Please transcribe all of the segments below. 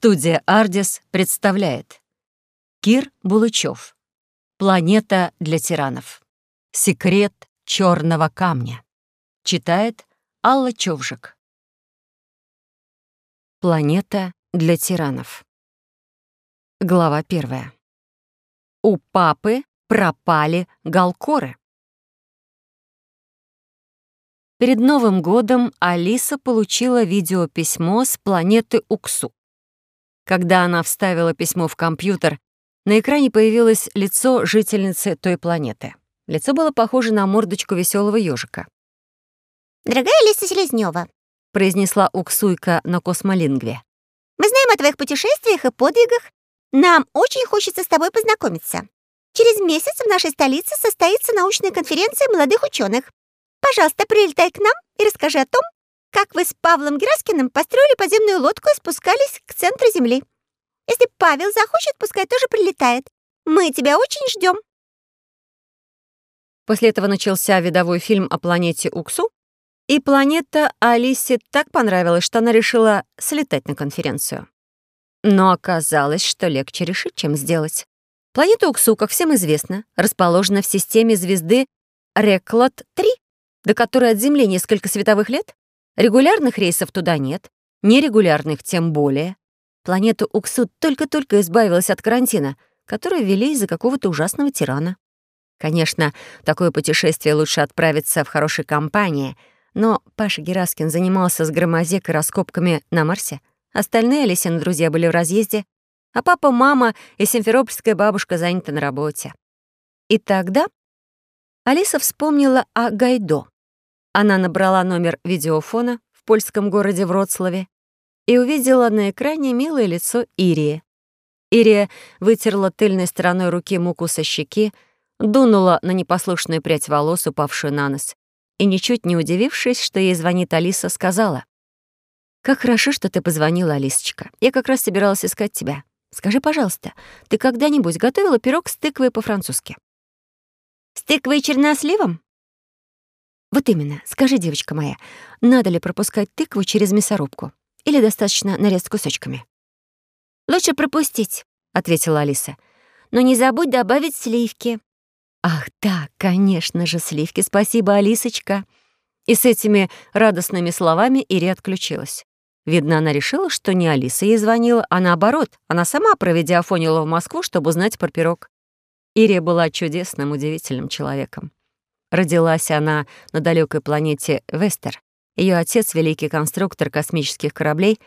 Студия «Ардис» представляет Кир Булычев «Планета для тиранов. Секрет черного камня». Читает Алла Човжик. Планета для тиранов. Глава первая. У папы пропали галкоры. Перед Новым годом Алиса получила видеописьмо с планеты Уксу. Когда она вставила письмо в компьютер, на экране появилось лицо жительницы той планеты. Лицо было похоже на мордочку веселого ежика. «Дорогая Алиса Селезнева, произнесла Уксуйка на космолингве. «Мы знаем о твоих путешествиях и подвигах. Нам очень хочется с тобой познакомиться. Через месяц в нашей столице состоится научная конференция молодых ученых. Пожалуйста, прилетай к нам и расскажи о том, как вы с Павлом Гераскиным построили подземную лодку и спускались к центру Земли. Если Павел захочет, пускай тоже прилетает. Мы тебя очень ждем. После этого начался видовой фильм о планете Уксу, и планета Алисе так понравилась, что она решила слетать на конференцию. Но оказалось, что легче решить, чем сделать. Планета Уксу, как всем известно, расположена в системе звезды Реклад-3, до которой от Земли несколько световых лет. Регулярных рейсов туда нет, нерегулярных тем более. Планета Уксу только-только избавилась от карантина, который ввели из-за какого-то ужасного тирана. Конечно, такое путешествие лучше отправиться в хорошей компании, но Паша Гераскин занимался с громозекой раскопками на Марсе. Остальные Алисины друзья были в разъезде, а папа, мама и симферопольская бабушка заняты на работе. И тогда Алиса вспомнила о Гайдо. Она набрала номер видеофона в польском городе Вроцлаве и увидела на экране милое лицо Ирии. Ирия вытерла тыльной стороной руки муку со щеки, дунула на непослушную прядь волос, упавшую на нос, и, ничуть не удивившись, что ей звонит Алиса, сказала, «Как хорошо, что ты позвонила, Алисочка. Я как раз собиралась искать тебя. Скажи, пожалуйста, ты когда-нибудь готовила пирог с тыквой по-французски?» «С тыквой и черносливом?» «Вот именно. Скажи, девочка моя, надо ли пропускать тыкву через мясорубку? Или достаточно нарезать кусочками?» «Лучше пропустить», — ответила Алиса. «Но не забудь добавить сливки». «Ах, да, конечно же, сливки. Спасибо, Алисочка». И с этими радостными словами Ири отключилась. Видно, она решила, что не Алиса ей звонила, а наоборот, она сама проведя фонила в Москву, чтобы узнать про пирог. Ирия была чудесным, удивительным человеком. Родилась она на далекой планете Вестер. Ее отец, великий конструктор космических кораблей,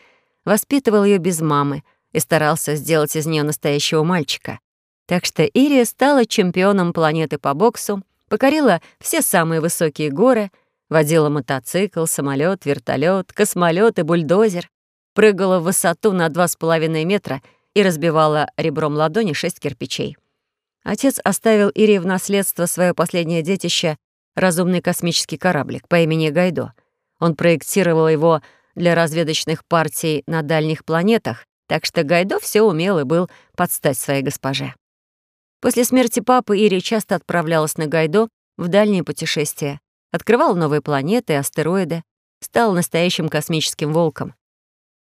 воспитывал ее без мамы и старался сделать из нее настоящего мальчика. Так что Ирия стала чемпионом планеты по боксу, покорила все самые высокие горы, водила мотоцикл, самолет, вертолет, космолет и бульдозер, прыгала в высоту на 2,5 метра и разбивала ребром ладони шесть кирпичей. Отец оставил Ире в наследство свое последнее детище — разумный космический кораблик по имени Гайдо. Он проектировал его для разведочных партий на дальних планетах, так что Гайдо все умел и был под стать своей госпоже. После смерти папы Ири часто отправлялась на Гайдо в дальние путешествия, открывала новые планеты астероиды, стал настоящим космическим волком.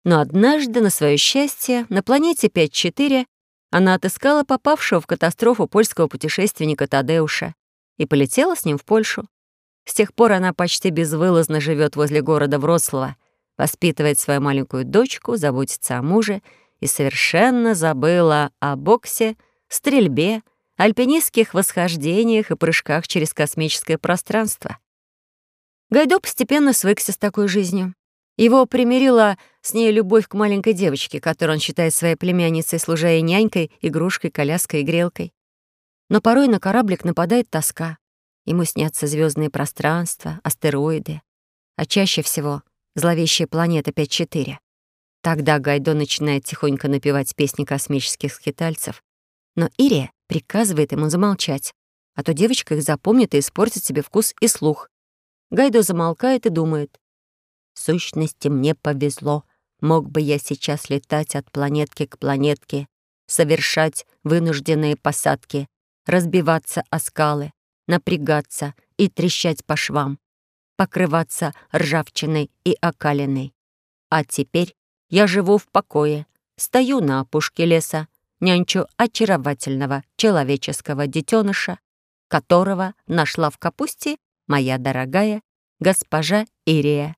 Но однажды, на свое счастье, на планете 5-4 она отыскала попавшего в катастрофу польского путешественника Тадеуша и полетела с ним в Польшу. С тех пор она почти безвылазно живет возле города Вроцлава, воспитывает свою маленькую дочку, заботится о муже и совершенно забыла о боксе, стрельбе, альпинистских восхождениях и прыжках через космическое пространство. Гайдо постепенно свыкся с такой жизнью. Его примирила с ней любовь к маленькой девочке, которую он считает своей племянницей, служа ей нянькой, игрушкой, коляской и грелкой. Но порой на кораблик нападает тоска. Ему снятся звездные пространства, астероиды, а чаще всего зловещая планета 5-4. Тогда Гайдо начинает тихонько напевать песни космических скитальцев, но Ирия приказывает ему замолчать, а то девочка их запомнит и испортит себе вкус и слух. Гайдо замолкает и думает, в сущности, мне повезло. Мог бы я сейчас летать от планетки к планетке, совершать вынужденные посадки, разбиваться о скалы, напрягаться и трещать по швам, покрываться ржавчиной и окалиной. А теперь я живу в покое, стою на опушке леса, нянчу очаровательного человеческого детеныша, которого нашла в капусте моя дорогая госпожа Ирия.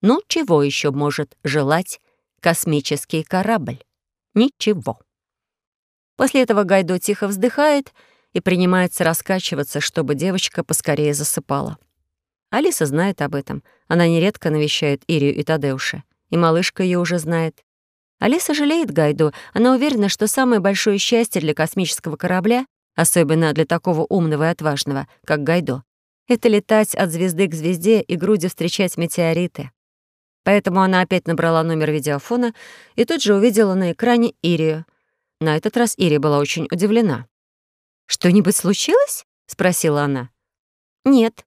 Ну, чего еще может желать космический корабль? Ничего. После этого Гайдо тихо вздыхает и принимается раскачиваться, чтобы девочка поскорее засыпала. Алиса знает об этом. Она нередко навещает Ирию и Тадеуша. И малышка ее уже знает. Алиса жалеет Гайду. Она уверена, что самое большое счастье для космического корабля, особенно для такого умного и отважного, как Гайдо, это летать от звезды к звезде и грудью встречать метеориты. Поэтому она опять набрала номер видеофона и тут же увидела на экране Ирию — на этот раз Ири была очень удивлена. «Что-нибудь случилось?» — спросила она. «Нет».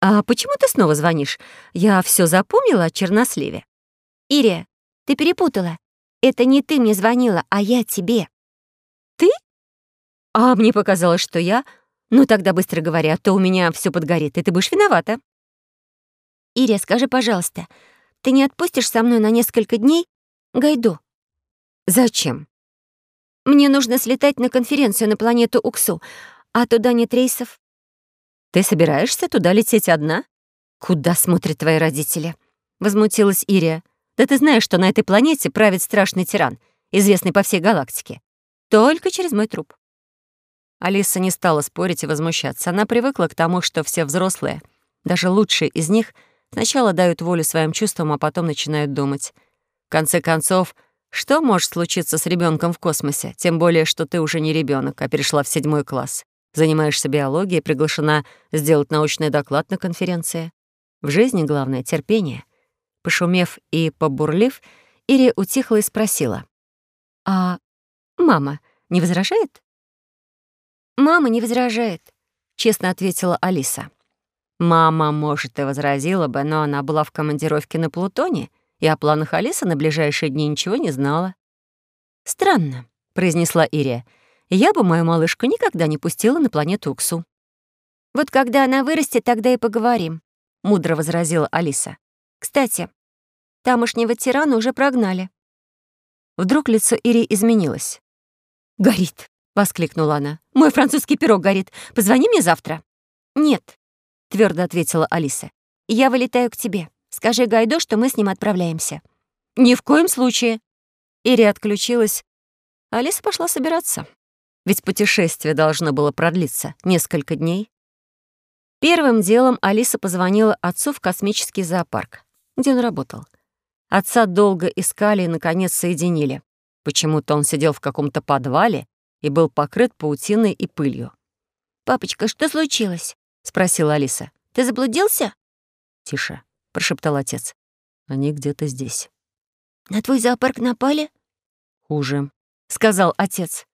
«А почему ты снова звонишь? Я все запомнила о черносливе». «Ирия, ты перепутала. Это не ты мне звонила, а я тебе». «Ты? А мне показалось, что я. Ну тогда быстро говоря, а то у меня все подгорит, и ты будешь виновата». «Ирия, скажи, пожалуйста, ты не отпустишь со мной на несколько дней Гайду?» «Зачем?» Мне нужно слетать на конференцию на планету Уксу, а туда нет рейсов». «Ты собираешься туда лететь одна? Куда смотрят твои родители?» — возмутилась Ирия. «Да ты знаешь, что на этой планете правит страшный тиран, известный по всей галактике. Только через мой труп». Алиса не стала спорить и возмущаться. Она привыкла к тому, что все взрослые, даже лучшие из них, сначала дают волю своим чувствам, а потом начинают думать. В конце концов, что может случиться с ребенком в космосе? Тем более, что ты уже не ребенок, а перешла в седьмой класс. Занимаешься биологией, приглашена сделать научный доклад на конференции. В жизни главное — терпение. Пошумев и побурлив, Ири утихла и спросила. «А мама не возражает?» «Мама не возражает», — честно ответила Алиса. Мама, может, и возразила бы, но она была в командировке на Плутоне — и о планах Алисы на ближайшие дни ничего не знала. «Странно», — произнесла Ирия. «Я бы мою малышку никогда не пустила на планету Уксу». «Вот когда она вырастет, тогда и поговорим», — мудро возразила Алиса. «Кстати, тамошнего тирана уже прогнали». Вдруг лицо Ирии изменилось. «Горит!» — воскликнула она. «Мой французский пирог горит. Позвони мне завтра». «Нет», — твердо ответила Алиса. «Я вылетаю к тебе. Скажи Гайдо, что мы с ним отправляемся». «Ни в коем случае». Ири отключилась. Алиса пошла собираться. Ведь путешествие должно было продлиться несколько дней. Первым делом Алиса позвонила отцу в космический зоопарк, где он работал. Отца долго искали и, наконец, соединили. Почему-то он сидел в каком-то подвале и был покрыт паутиной и пылью. «Папочка, что случилось?» — спросила Алиса. «Ты заблудился?» «Тише прошептал отец. «Они где-то здесь». «На твой зоопарк напали?» «Хуже», — сказал отец.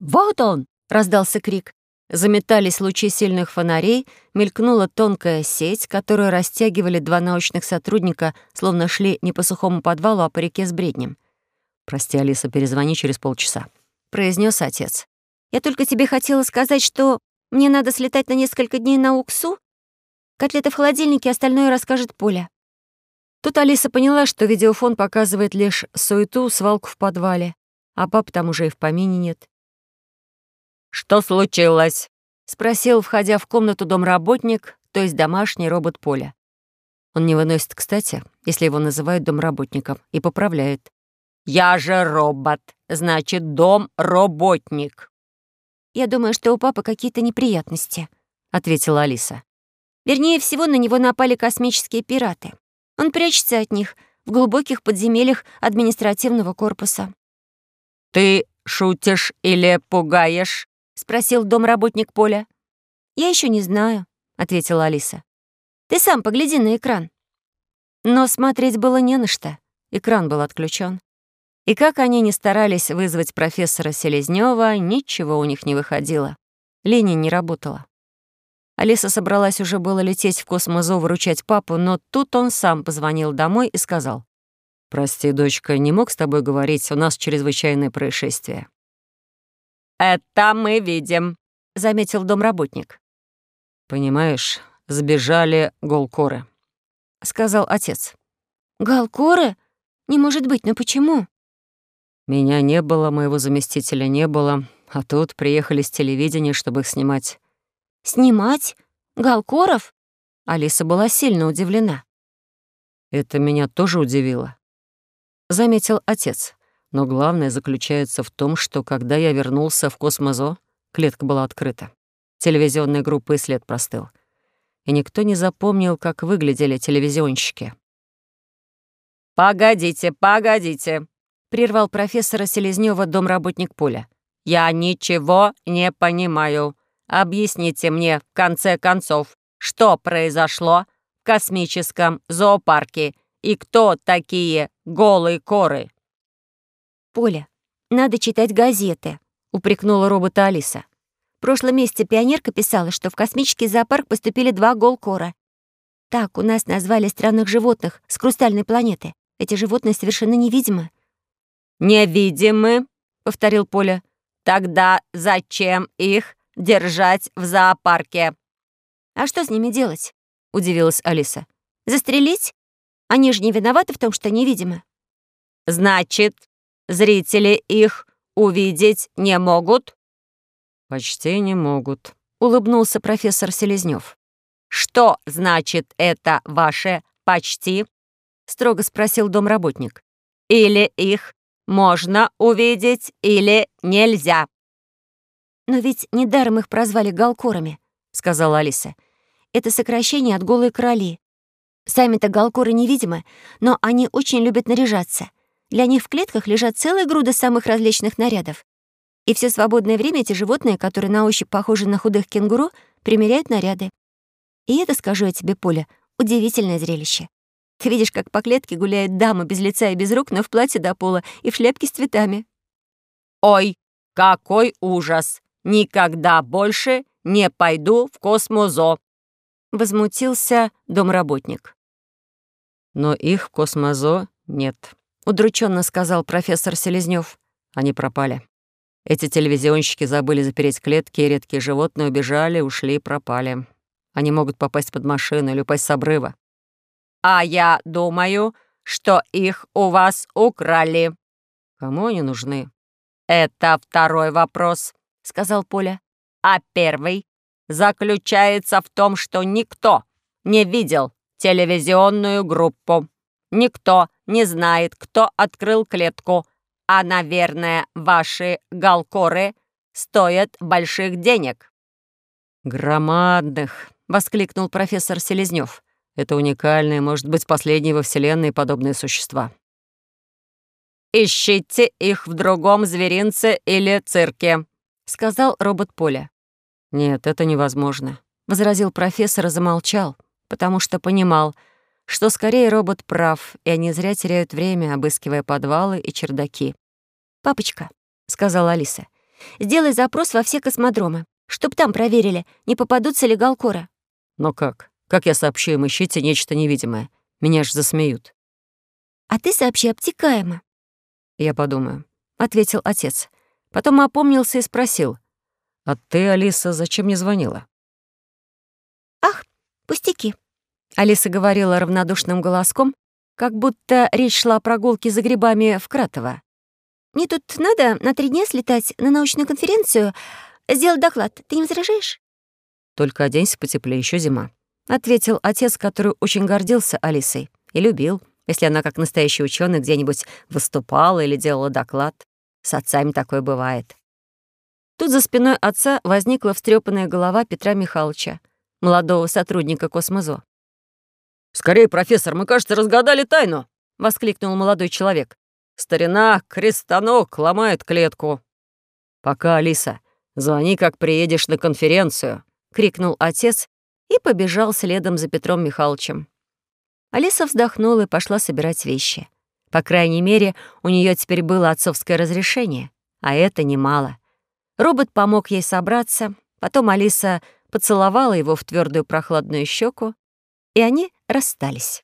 «Вот он!» — раздался крик. Заметались лучи сильных фонарей, мелькнула тонкая сеть, которую растягивали два научных сотрудника, словно шли не по сухому подвалу, а по реке с бреднем. «Прости, Алиса, перезвони через полчаса», — произнес отец. «Я только тебе хотела сказать, что мне надо слетать на несколько дней на Уксу Котлеты в холодильнике, остальное расскажет Поля». Тут Алиса поняла, что видеофон показывает лишь суету, свалку в подвале, а пап там уже и в помине нет. «Что случилось?» — спросил, входя в комнату домработник, то есть домашний робот Поля. Он не выносит, кстати, если его называют домработником, и поправляет. «Я же робот, значит, дом-работник». «Я думаю, что у папы какие-то неприятности», — ответила Алиса. Вернее всего, на него напали космические пираты. Он прячется от них в глубоких подземельях административного корпуса. «Ты шутишь или пугаешь?» — спросил домработник Поля. «Я еще не знаю», — ответила Алиса. «Ты сам погляди на экран». Но смотреть было не на что. Экран был отключен. И как они ни старались вызвать профессора Селезнёва, ничего у них не выходило. Линия не работала. Алиса собралась уже было лететь в космозо выручать папу, но тут он сам позвонил домой и сказал. «Прости, дочка, не мог с тобой говорить, у нас чрезвычайное происшествие». «Это мы видим», — заметил домработник. «Понимаешь, сбежали голкоры», — сказал отец. «Галкоры? Не может быть, но почему?» Меня не было, моего заместителя не было, а тут приехали с телевидения, чтобы их снимать. «Снимать? Галкоров?» Алиса была сильно удивлена. Это меня тоже удивило. Заметил отец. Но главное заключается в том, что когда я вернулся в Космозо, клетка была открыта. Телевизионная группа и след простыл. И никто не запомнил, как выглядели телевизионщики. «Погодите, погодите», — прервал профессора Селезнёва домработник Поля. «Я ничего не понимаю. Объясните мне, в конце концов, что произошло в космическом зоопарке и кто такие голые коры?» «Поля, надо читать газеты», — упрекнула робота Алиса. В прошлом месяце пионерка писала, что в космический зоопарк поступили два голкора. Так у нас назвали странных животных с хрустальной планеты. Эти животные совершенно невидимы. «Невидимы», — повторил Поля. «Тогда зачем их держать в зоопарке. «А что с ними делать?» — удивилась Алиса. «Застрелить? Они же не виноваты в том, что невидимы». «Значит, зрители их увидеть не могут?» «Почти не могут», — улыбнулся профессор Селезнёв. «Что значит это ваше «почти»?» — строго спросил домработник. «Или их можно увидеть, или нельзя?» «Но ведь недаром их прозвали галкорами», — сказала Алиса. «Это сокращение от голой короли. Сами-то галкоры невидимы, но они очень любят наряжаться. Для них в клетках лежат целые груды самых различных нарядов. И все свободное время эти животные, которые на ощупь похожи на худых кенгуру, примеряют наряды. И это, скажу я тебе, Поля, удивительное зрелище. Ты видишь, как по клетке гуляет дама без лица и без рук, но в платье до пола и в шляпке с цветами. «Ой, какой ужас!» никогда больше не пойду в космозо», — возмутился домработник. «Но их в космозо нет», — удрученно сказал профессор Селезнёв. «Они пропали. Эти телевизионщики забыли запереть клетки, и редкие животные убежали, ушли и пропали. Они могут попасть под машину или упасть с обрыва». «А я думаю, что их у вас украли». «Кому они нужны?» «Это второй вопрос», — сказал Поля. «А первый заключается в том, что никто не видел телевизионную группу. Никто не знает, кто открыл клетку, а, наверное, ваши галкоры стоят больших денег». «Громадных!» — воскликнул профессор Селезнёв. «Это уникальные, может быть, последние во Вселенной подобные существа». «Ищите их в другом зверинце или цирке», — сказал робот Поля. «Нет, это невозможно», — возразил профессор и замолчал, потому что понимал, что скорее робот прав, и они зря теряют время, обыскивая подвалы и чердаки. «Папочка», — сказала Алиса, — «сделай запрос во все космодромы, чтоб там проверили, не попадутся ли галкоры». «Но как? Как я сообщу им, ищите нечто невидимое? Меня ж засмеют». «А ты сообщи обтекаемо». «Я подумаю», — ответил отец. Потом опомнился и спросил. «А ты, Алиса, зачем не звонила?» «Ах, пустяки», — Алиса говорила равнодушным голоском, как будто речь шла о прогулке за грибами в Кратово. «Мне тут надо на три дня слетать на научную конференцию, сделать доклад. Ты не возражаешь?» «Только оденься потеплее, еще зима», — ответил отец, который очень гордился Алисой и любил, если она, как настоящий ученый, где-нибудь выступала или делала доклад. С отцами такое бывает. Тут за спиной отца возникла встрепанная голова Петра Михайловича, молодого сотрудника Космозо. «Скорее, профессор, мы, кажется, разгадали тайну!» — воскликнул молодой человек. «Старина, крестанок ломает клетку». «Пока, Алиса, звони, как приедешь на конференцию», — крикнул отец и побежал следом за Петром Михайловичем. Алиса вздохнула и пошла собирать вещи. По крайней мере, у нее теперь было отцовское разрешение, а это немало. Робот помог ей собраться, потом Алиса поцеловала его в твердую прохладную щеку, и они расстались.